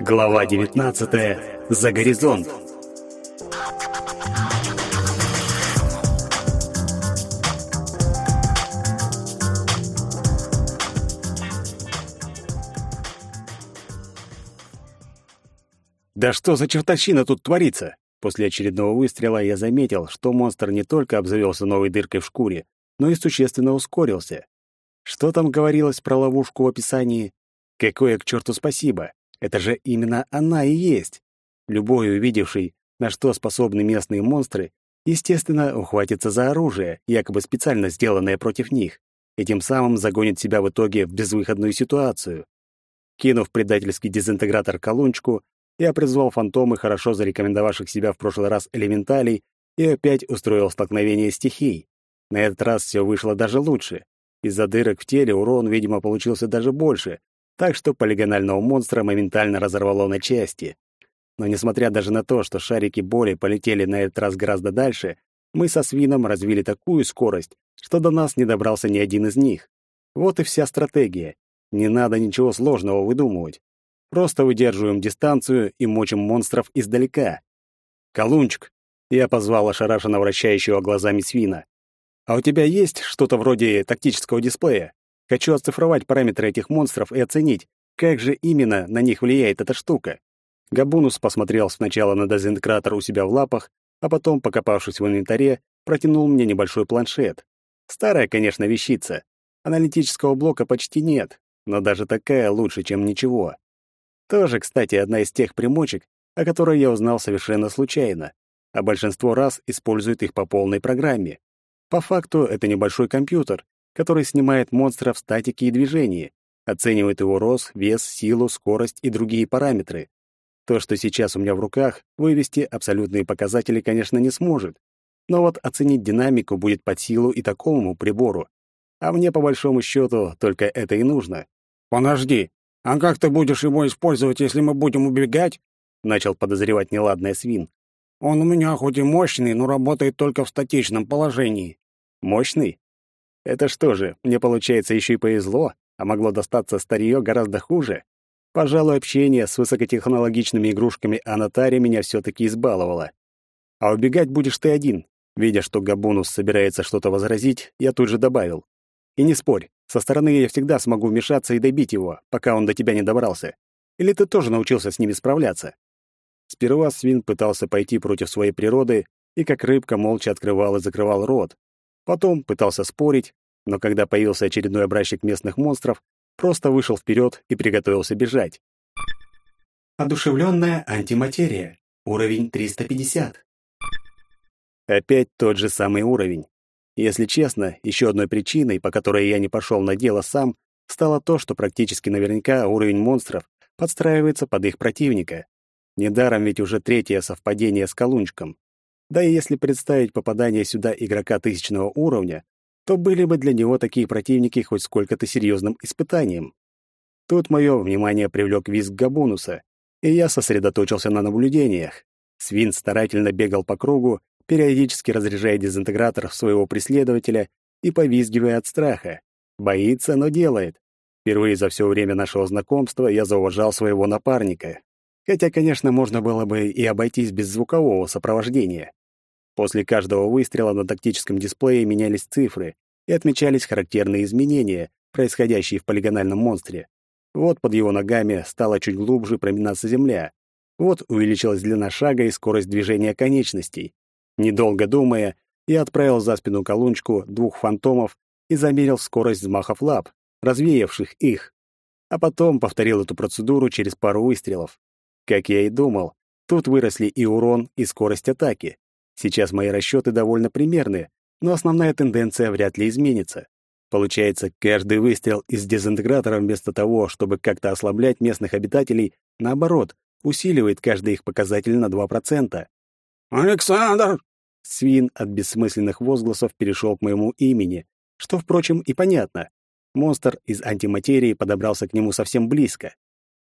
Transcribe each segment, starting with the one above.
Глава 19. За горизонт. Да что за чертовщина тут творится? После очередного выстрела я заметил, что монстр не только обзавелся новой дыркой в шкуре, но и существенно ускорился. Что там говорилось про ловушку в описании? Какое к черту спасибо? Это же именно она и есть. Любой увидевший, на что способны местные монстры, естественно, ухватится за оружие, якобы специально сделанное против них, и тем самым загонит себя в итоге в безвыходную ситуацию. Кинув предательский дезинтегратор колончику, я призвал фантомы, хорошо зарекомендовавших себя в прошлый раз элементалей, и опять устроил столкновение стихий. На этот раз все вышло даже лучше. Из-за дырок в теле урон, видимо, получился даже больше, так что полигонального монстра моментально разорвало на части. Но несмотря даже на то, что шарики боли полетели на этот раз гораздо дальше, мы со свином развили такую скорость, что до нас не добрался ни один из них. Вот и вся стратегия. Не надо ничего сложного выдумывать. Просто выдерживаем дистанцию и мочим монстров издалека. «Колунчик!» — я позвал ошарашенно вращающего глазами свина. «А у тебя есть что-то вроде тактического дисплея? Хочу оцифровать параметры этих монстров и оценить, как же именно на них влияет эта штука». Габунус посмотрел сначала на дезинтегратор у себя в лапах, а потом, покопавшись в инвентаре, протянул мне небольшой планшет. Старая, конечно, вещица. Аналитического блока почти нет, но даже такая лучше, чем ничего. Тоже, кстати, одна из тех примочек, о которой я узнал совершенно случайно, а большинство раз используют их по полной программе. По факту это небольшой компьютер, который снимает монстра в статике и движении, оценивает его рост, вес, силу, скорость и другие параметры. То, что сейчас у меня в руках, вывести абсолютные показатели, конечно, не сможет. Но вот оценить динамику будет под силу и такому прибору. А мне, по большому счету, только это и нужно. «Подожди, а как ты будешь его использовать, если мы будем убегать?» Начал подозревать неладное свин. «Он у меня хоть и мощный, но работает только в статичном положении». «Мощный? Это что же, мне, получается, еще и повезло, а могло достаться старье гораздо хуже?» Пожалуй, общение с высокотехнологичными игрушками Анатари меня все-таки избаловало. А убегать будешь ты один. Видя, что Габунус собирается что-то возразить, я тут же добавил. И не спорь, со стороны я всегда смогу вмешаться и добить его, пока он до тебя не добрался. Или ты тоже научился с ними справляться? Сперва свин пытался пойти против своей природы и как рыбка молча открывал и закрывал рот. Потом пытался спорить, но когда появился очередной образчик местных монстров, просто вышел вперед и приготовился бежать. Одушевленная антиматерия. Уровень 350. Опять тот же самый уровень. Если честно, еще одной причиной, по которой я не пошел на дело сам, стало то, что практически наверняка уровень монстров подстраивается под их противника. Недаром ведь уже третье совпадение с Колунчиком. Да и если представить попадание сюда игрока тысячного уровня, то были бы для него такие противники хоть сколько-то серьезным испытанием. Тут мое внимание привлек визг Габунуса, и я сосредоточился на наблюдениях. Свин старательно бегал по кругу, периодически разряжая дезинтегратор в своего преследователя и повизгивая от страха. Боится, но делает. Впервые за все время нашего знакомства я зауважал своего напарника. Хотя, конечно, можно было бы и обойтись без звукового сопровождения. После каждого выстрела на тактическом дисплее менялись цифры и отмечались характерные изменения, происходящие в полигональном монстре. Вот под его ногами стала чуть глубже проминаться земля. Вот увеличилась длина шага и скорость движения конечностей. Недолго думая, я отправил за спину колунчку двух фантомов и замерил скорость взмахов лап, развеявших их. А потом повторил эту процедуру через пару выстрелов. Как я и думал, тут выросли и урон, и скорость атаки. Сейчас мои расчеты довольно примерны, но основная тенденция вряд ли изменится. Получается, каждый выстрел из дезинтегратора вместо того, чтобы как-то ослаблять местных обитателей, наоборот, усиливает каждый их показатель на 2%. «Александр!» Свин от бессмысленных возгласов перешел к моему имени, что, впрочем, и понятно. Монстр из антиматерии подобрался к нему совсем близко.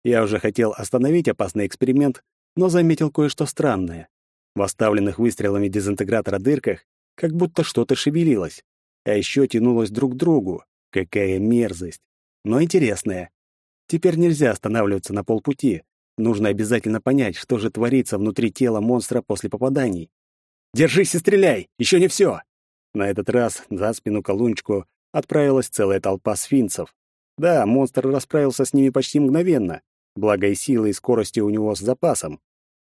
Я уже хотел остановить опасный эксперимент, но заметил кое-что странное. В оставленных выстрелами дезинтегратора дырках как будто что-то шевелилось, а еще тянулось друг к другу. Какая мерзость! Но интересная. Теперь нельзя останавливаться на полпути. Нужно обязательно понять, что же творится внутри тела монстра после попаданий. «Держись и стреляй! Еще не все!» На этот раз за спину колунчику отправилась целая толпа сфинцев. Да, монстр расправился с ними почти мгновенно, благо и силы, и скорости у него с запасом.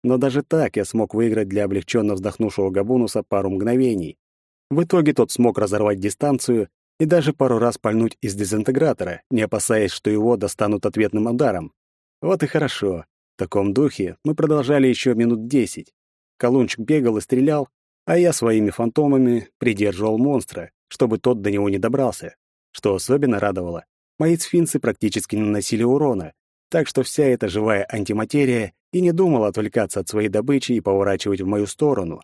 Но даже так я смог выиграть для облегченно вздохнувшего Габунуса пару мгновений. В итоге тот смог разорвать дистанцию и даже пару раз пальнуть из дезинтегратора, не опасаясь, что его достанут ответным ударом. Вот и хорошо. В таком духе мы продолжали еще минут десять. Колунчик бегал и стрелял, а я своими фантомами придерживал монстра, чтобы тот до него не добрался. Что особенно радовало, мои сфинксы практически не наносили урона, так что вся эта живая антиматерия и не думала отвлекаться от своей добычи и поворачивать в мою сторону.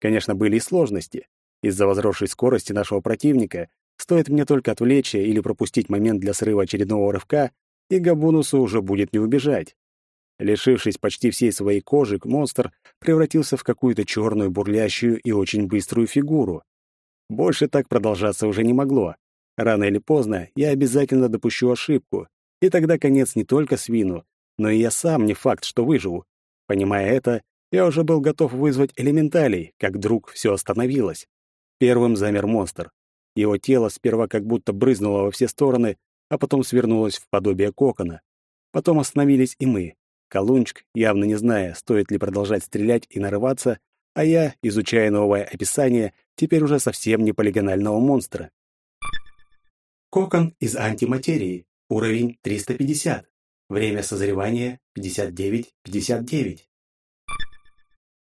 Конечно, были и сложности. Из-за возросшей скорости нашего противника стоит мне только отвлечься или пропустить момент для срыва очередного рывка, и Габунусу уже будет не убежать. Лишившись почти всей своей кожи, монстр превратился в какую-то черную, бурлящую и очень быструю фигуру. Больше так продолжаться уже не могло. Рано или поздно я обязательно допущу ошибку, и тогда конец не только свину, но и я сам не факт, что выживу. Понимая это, я уже был готов вызвать элементалей, как вдруг все остановилось. Первым замер монстр. Его тело сперва как будто брызнуло во все стороны, а потом свернулось в подобие кокона. Потом остановились и мы. Колунчик, явно не зная, стоит ли продолжать стрелять и нарываться, а я, изучая новое описание, теперь уже совсем не полигонального монстра. Кокон из антиматерии. Уровень 350. Время созревания 59-59.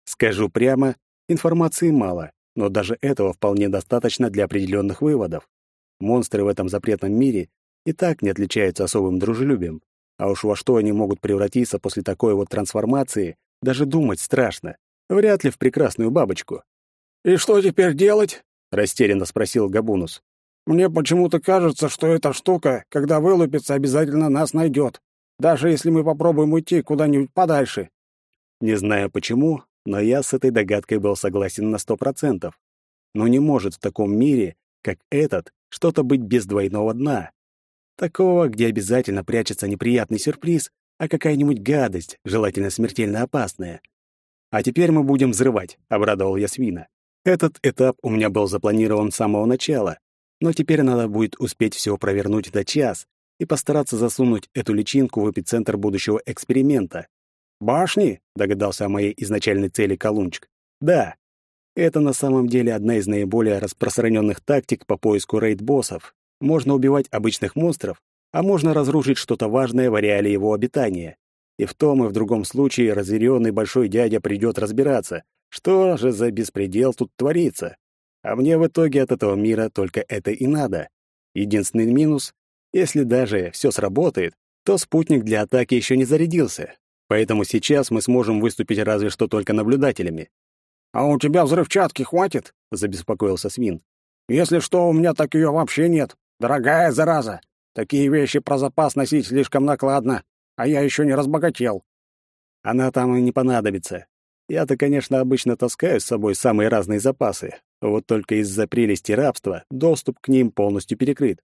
Скажу прямо, информации мало, но даже этого вполне достаточно для определенных выводов. Монстры в этом запретном мире и так не отличаются особым дружелюбием. А уж во что они могут превратиться после такой вот трансформации, даже думать страшно. Вряд ли в прекрасную бабочку. «И что теперь делать?» — растерянно спросил Габунус. «Мне почему-то кажется, что эта штука, когда вылупится, обязательно нас найдет, даже если мы попробуем уйти куда-нибудь подальше». Не знаю почему, но я с этой догадкой был согласен на сто процентов. Но не может в таком мире, как этот, что-то быть без двойного дна. Такого, где обязательно прячется неприятный сюрприз, а какая-нибудь гадость, желательно смертельно опасная. «А теперь мы будем взрывать», — обрадовал я свина. Этот этап у меня был запланирован с самого начала, но теперь надо будет успеть все провернуть до час и постараться засунуть эту личинку в эпицентр будущего эксперимента. «Башни?» — догадался о моей изначальной цели Колунчик. «Да. Это на самом деле одна из наиболее распространенных тактик по поиску рейд-боссов, можно убивать обычных монстров, а можно разрушить что-то важное в ареале его обитания. И в том и в другом случае разъяренный большой дядя придет разбираться, что же за беспредел тут творится. А мне в итоге от этого мира только это и надо. Единственный минус — если даже все сработает, то спутник для атаки еще не зарядился. Поэтому сейчас мы сможем выступить разве что только наблюдателями. «А у тебя взрывчатки хватит?» — забеспокоился Свин. «Если что, у меня так ее вообще нет. Дорогая зараза, такие вещи про запас носить слишком накладно, а я еще не разбогател. Она там и не понадобится. Я-то, конечно, обычно таскаю с собой самые разные запасы, вот только из-за прелести рабства доступ к ним полностью перекрыт.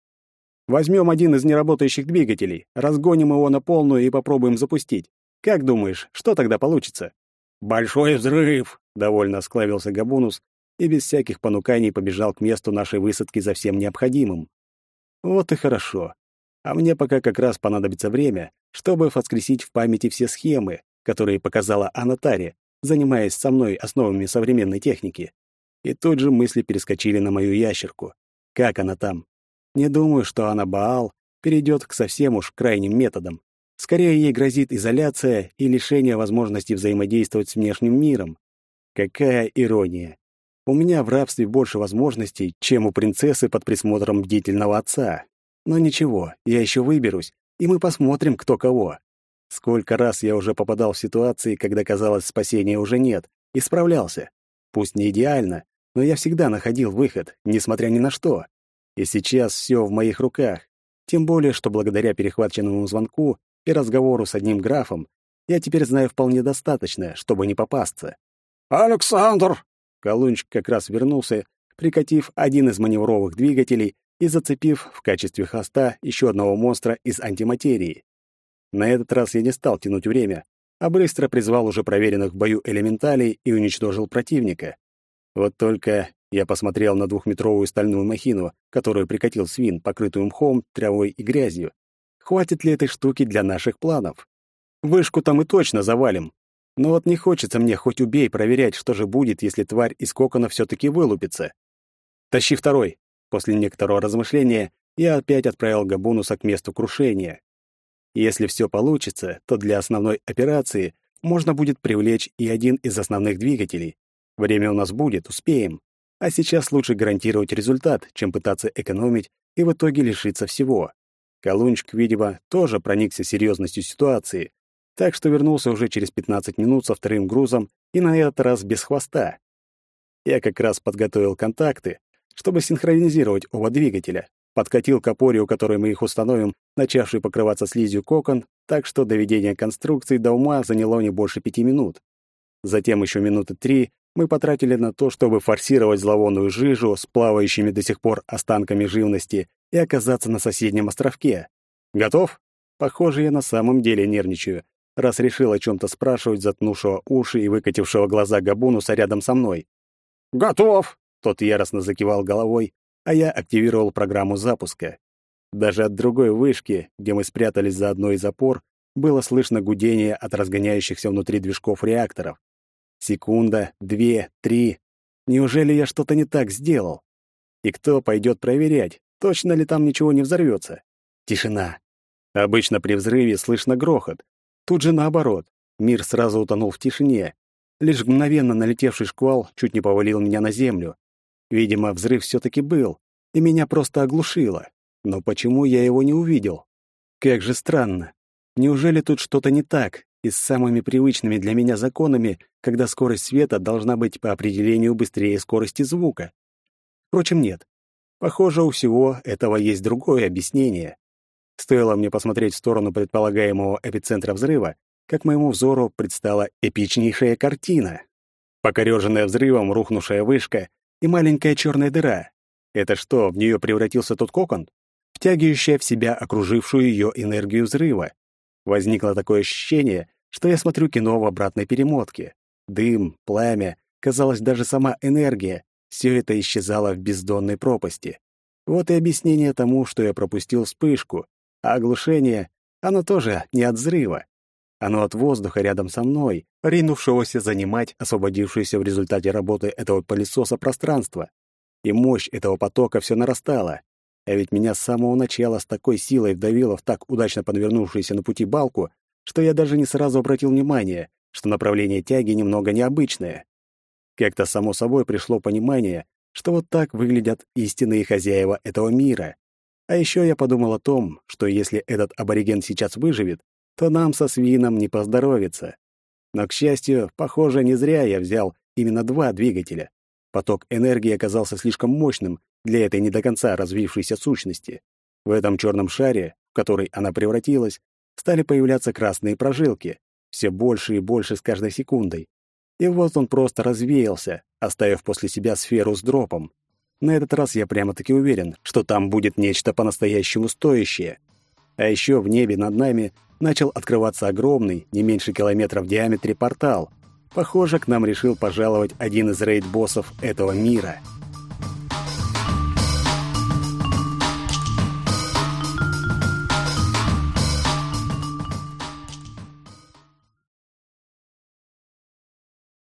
Возьмем один из неработающих двигателей, разгоним его на полную и попробуем запустить. Как думаешь, что тогда получится? Большой взрыв, довольно склавился Габунус и без всяких понуканий побежал к месту нашей высадки за всем необходимым. Вот и хорошо. А мне пока как раз понадобится время, чтобы воскресить в памяти все схемы, которые показала Анатари, занимаясь со мной основами современной техники. И тут же мысли перескочили на мою ящерку. Как она там? Не думаю, что она Баал перейдет к совсем уж крайним методам. Скорее ей грозит изоляция и лишение возможности взаимодействовать с внешним миром. Какая ирония. У меня в рабстве больше возможностей, чем у принцессы под присмотром бдительного отца. Но ничего, я еще выберусь, и мы посмотрим, кто кого. Сколько раз я уже попадал в ситуации, когда казалось, спасения уже нет, и справлялся. Пусть не идеально, но я всегда находил выход, несмотря ни на что. И сейчас все в моих руках. Тем более, что благодаря перехваченному звонку и разговору с одним графом я теперь знаю вполне достаточно, чтобы не попасться. «Александр!» Колунчик как раз вернулся, прикатив один из маневровых двигателей и зацепив в качестве хоста еще одного монстра из антиматерии. На этот раз я не стал тянуть время, а быстро призвал уже проверенных в бою элементалей и уничтожил противника. Вот только я посмотрел на двухметровую стальную махину, которую прикатил свин, покрытую мхом, травой и грязью. Хватит ли этой штуки для наших планов? Вышку там и точно завалим. Но вот не хочется мне хоть убей проверять, что же будет, если тварь из кокона все-таки вылупится. Тащи второй. После некоторого размышления я опять отправил Габунуса к месту крушения. Если все получится, то для основной операции можно будет привлечь и один из основных двигателей. Время у нас будет, успеем. А сейчас лучше гарантировать результат, чем пытаться экономить и в итоге лишиться всего. Колунчик, видимо, тоже проникся серьезностью ситуации, так что вернулся уже через 15 минут со вторым грузом и на этот раз без хвоста. Я как раз подготовил контакты, чтобы синхронизировать оба двигателя, подкатил к опоре, у которой мы их установим, начавший покрываться слизью кокон, так что доведение конструкции до ума заняло не больше пяти минут. Затем еще минуты три мы потратили на то, чтобы форсировать зловонную жижу с плавающими до сих пор останками живности и оказаться на соседнем островке. Готов? Похоже, я на самом деле нервничаю, раз решил о чем то спрашивать затнувшего уши и выкатившего глаза Габунуса рядом со мной. «Готов!» — тот яростно закивал головой, а я активировал программу запуска. Даже от другой вышки, где мы спрятались за одной из опор, было слышно гудение от разгоняющихся внутри движков реакторов. Секунда, две, три. Неужели я что-то не так сделал? И кто пойдет проверять, точно ли там ничего не взорвется? Тишина. Обычно при взрыве слышно грохот. Тут же наоборот. Мир сразу утонул в тишине. Лишь мгновенно налетевший шквал чуть не повалил меня на землю. Видимо, взрыв все-таки был, и меня просто оглушило. Но почему я его не увидел? Как же странно. Неужели тут что-то не так, и с самыми привычными для меня законами, когда скорость света должна быть по определению быстрее скорости звука? Впрочем, нет. Похоже, у всего этого есть другое объяснение. Стоило мне посмотреть в сторону предполагаемого эпицентра взрыва, как моему взору предстала эпичнейшая картина. Покорёженная взрывом рухнувшая вышка и маленькая черная дыра. Это что, в нее превратился тот кокон? Втягивающая в себя окружившую ее энергию взрыва. Возникло такое ощущение, что я смотрю кино в обратной перемотке. Дым, пламя, казалось, даже сама энергия — все это исчезало в бездонной пропасти. Вот и объяснение тому, что я пропустил вспышку, а оглушение, оно тоже не от взрыва. Оно от воздуха рядом со мной, ринувшегося занимать освободившееся в результате работы этого пылесоса пространство. И мощь этого потока все нарастала. А ведь меня с самого начала с такой силой вдавило в так удачно подвернувшуюся на пути балку, что я даже не сразу обратил внимание, что направление тяги немного необычное. Как-то само собой пришло понимание, что вот так выглядят истинные хозяева этого мира. А еще я подумал о том, что если этот абориген сейчас выживет, то нам со свином не поздоровится. Но, к счастью, похоже, не зря я взял именно два двигателя. Поток энергии оказался слишком мощным для этой не до конца развившейся сущности. В этом черном шаре, в который она превратилась, стали появляться красные прожилки, все больше и больше с каждой секундой. И вот он просто развеялся, оставив после себя сферу с дропом. На этот раз я прямо-таки уверен, что там будет нечто по-настоящему стоящее. А еще в небе над нами начал открываться огромный, не меньше километра в диаметре портал. Похоже, к нам решил пожаловать один из рейд-боссов этого мира —